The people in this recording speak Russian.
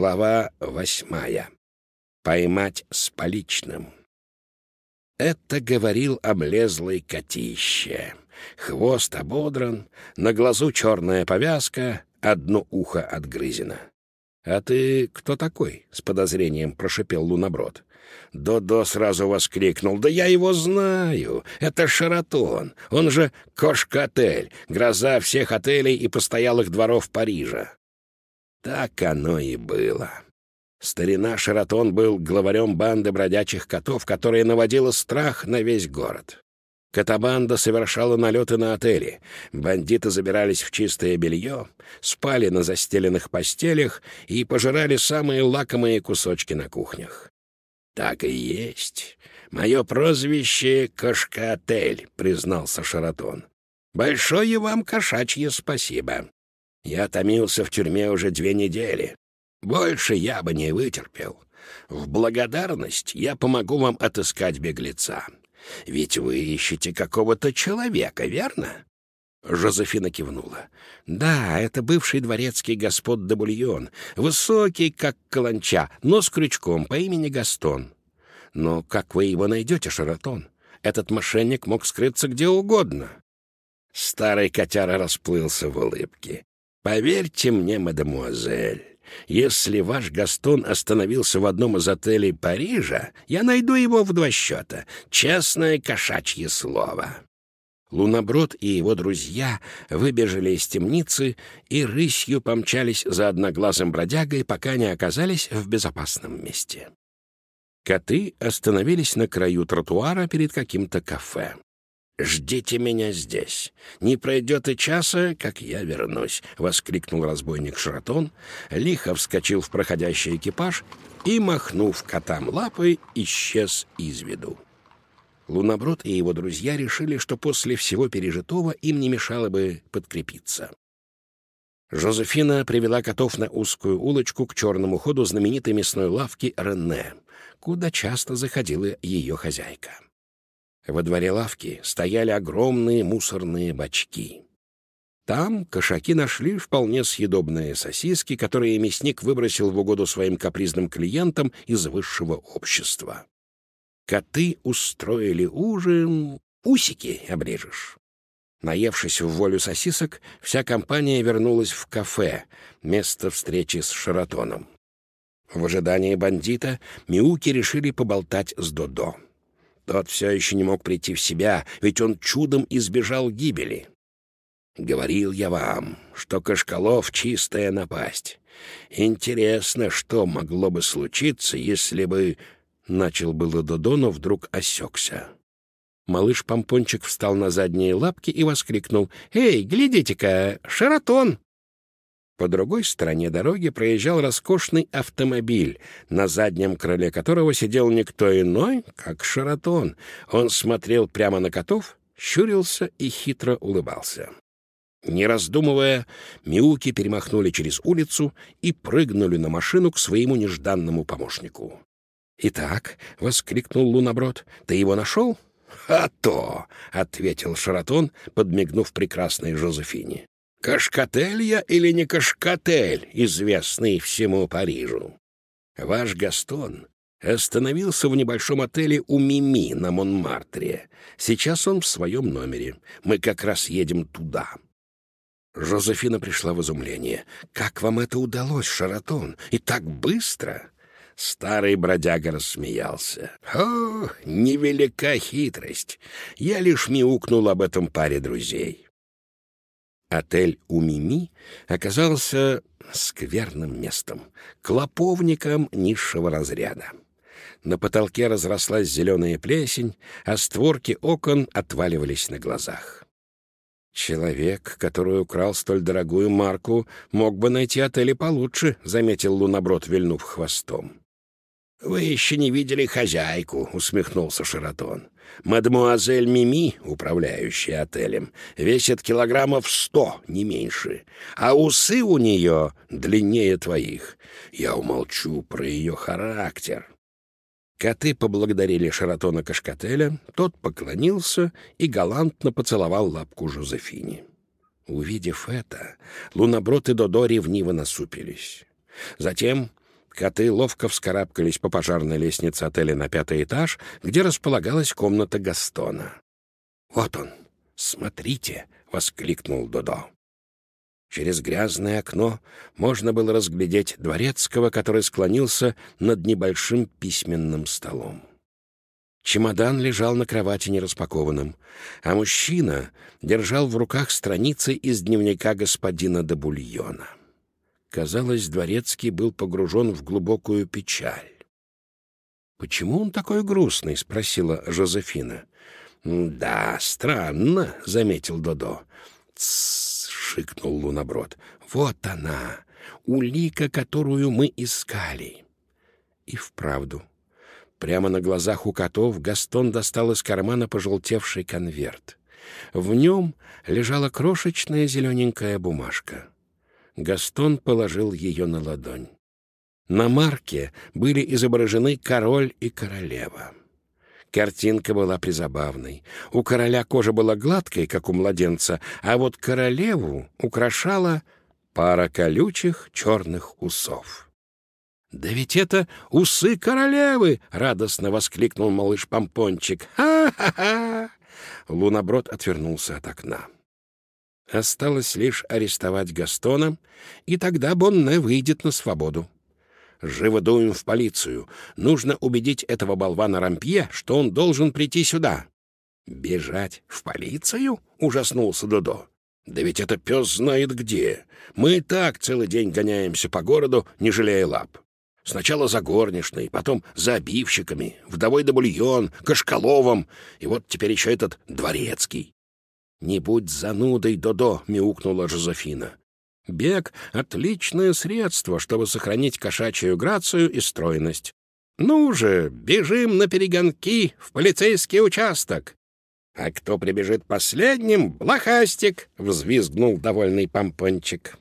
Глава восьмая. Поймать с поличным. Это говорил облезлый котище. Хвост ободран, на глазу черная повязка, одно ухо отгрызено. «А ты кто такой?» — с подозрением прошипел Луноброд. Додо сразу воскликнул. «Да я его знаю! Это Шаратон! Он же Кошка-отель, гроза всех отелей и постоялых дворов Парижа!» Так оно и было. Старина Шаратон был главарем банды бродячих котов, которая наводила страх на весь город. Катабанда совершала налеты на отели. Бандиты забирались в чистое белье, спали на застеленных постелях и пожирали самые лакомые кусочки на кухнях. «Так и есть. Мое прозвище — Кошка-отель», — признался Шаратон. «Большое вам кошачье спасибо. Я томился в тюрьме уже две недели. Больше я бы не вытерпел. В благодарность я помогу вам отыскать беглеца. Ведь вы ищете какого-то человека, верно?» Жозефина кивнула. «Да, это бывший дворецкий господ де Бульон, высокий, как каланча, но с крючком по имени Гастон. Но как вы его найдете, Шаратон? Этот мошенник мог скрыться где угодно». Старый котяра расплылся в улыбке. «Поверьте мне, мадемуазель, если ваш Гастон остановился в одном из отелей Парижа, я найду его в два счета. Честное кошачье слово». Луноброд и его друзья выбежали из темницы и рысью помчались за одноглазым бродягой, пока не оказались в безопасном месте. Коты остановились на краю тротуара перед каким-то кафе. «Ждите меня здесь. Не пройдет и часа, как я вернусь», — воскликнул разбойник Шратон, лихо вскочил в проходящий экипаж и, махнув котам лапой, исчез из виду. Луноброд и его друзья решили, что после всего пережитого им не мешало бы подкрепиться. Жозефина привела котов на узкую улочку к черному ходу знаменитой мясной лавки Рене, куда часто заходила ее хозяйка. Во дворе лавки стояли огромные мусорные бачки. Там кошаки нашли вполне съедобные сосиски, которые мясник выбросил в угоду своим капризным клиентам из высшего общества. Коты устроили ужин, усики обрежешь. Наевшись в волю сосисок, вся компания вернулась в кафе, место встречи с Шаратоном. В ожидании бандита Миуки решили поболтать с Додо. Тот все еще не мог прийти в себя, ведь он чудом избежал гибели. Говорил я вам, что Кашкалов — чистая напасть. Интересно, что могло бы случиться, если бы... Начал было Додо, но вдруг осекся. Малыш-помпончик встал на задние лапки и воскликнул. «Эй, глядите-ка, Шаратон!» По другой стороне дороги проезжал роскошный автомобиль, на заднем крыле которого сидел никто иной, как Шаратон. Он смотрел прямо на котов, щурился и хитро улыбался. Не раздумывая, Миуки перемахнули через улицу и прыгнули на машину к своему нежданному помощнику. «Итак», — воскликнул Луноброд, — «ты его нашел?» «А то!» — ответил Шаратон, подмигнув прекрасной Жозефине. Кашкатель я или не Кашкатель, известный всему Парижу? Ваш Гастон остановился в небольшом отеле у Мими на Монмартре. Сейчас он в своем номере. Мы как раз едем туда». Жозефина пришла в изумление. «Как вам это удалось, Шаратон? И так быстро?» Старый бродяга рассмеялся. «О, невелика хитрость! Я лишь мяукнул об этом паре друзей. Отель у Мими оказался скверным местом, клоповником низшего разряда. На потолке разрослась зеленая плесень, а створки окон отваливались на глазах. «Человек, который украл столь дорогую марку, мог бы найти отели получше», — заметил Луноброд, вильнув хвостом. «Вы еще не видели хозяйку», — усмехнулся Шаратон. «Мадемуазель Мими, управляющая отелем, весит килограммов сто, не меньше, а усы у нее длиннее твоих. Я умолчу про ее характер». Коты поблагодарили Шаратона Кашкателя, тот поклонился и галантно поцеловал лапку Жозефине. Увидев это, Луноброд и Додо ревниво насупились. Затем Коты ловко вскарабкались по пожарной лестнице отеля на пятый этаж, где располагалась комната Гастона. «Вот он! Смотрите!» — воскликнул Додо. Через грязное окно можно было разглядеть дворецкого, который склонился над небольшим письменным столом. Чемодан лежал на кровати нераспакованным, а мужчина держал в руках страницы из дневника господина де Бульона. Казалось, дворецкий был погружен в глубокую печаль. «Почему он такой грустный?» — спросила Жозефина. «Да, странно», — заметил Додо. «Тссс», — шикнул Луноброд. «Вот она, улика, которую мы искали». И вправду, прямо на глазах у котов Гастон достал из кармана пожелтевший конверт. В нем лежала крошечная зелененькая бумажка. Гастон положил ее на ладонь. На марке были изображены король и королева. Картинка была призабавной. У короля кожа была гладкой, как у младенца, а вот королеву украшала пара колючих черных усов. «Да ведь это усы королевы!» — радостно воскликнул малыш Помпончик. «Ха-ха-ха!» Луноброд отвернулся от окна. Осталось лишь арестовать Гастона, и тогда Бонне выйдет на свободу. Живо дуем в полицию. Нужно убедить этого болвана Рампье, что он должен прийти сюда. «Бежать в полицию?» — ужаснулся Додо. «Да ведь это пес знает где. Мы и так целый день гоняемся по городу, не жалея лап. Сначала за горничной, потом за обивщиками, вдовой да бульон, Кашкаловым, и вот теперь еще этот дворецкий. «Не будь занудой, Додо!» — мяукнула Жозефина. «Бег — отличное средство, чтобы сохранить кошачью грацию и стройность. Ну же, бежим на перегонки в полицейский участок!» «А кто прибежит последним — блохастик!» — взвизгнул довольный помпончик.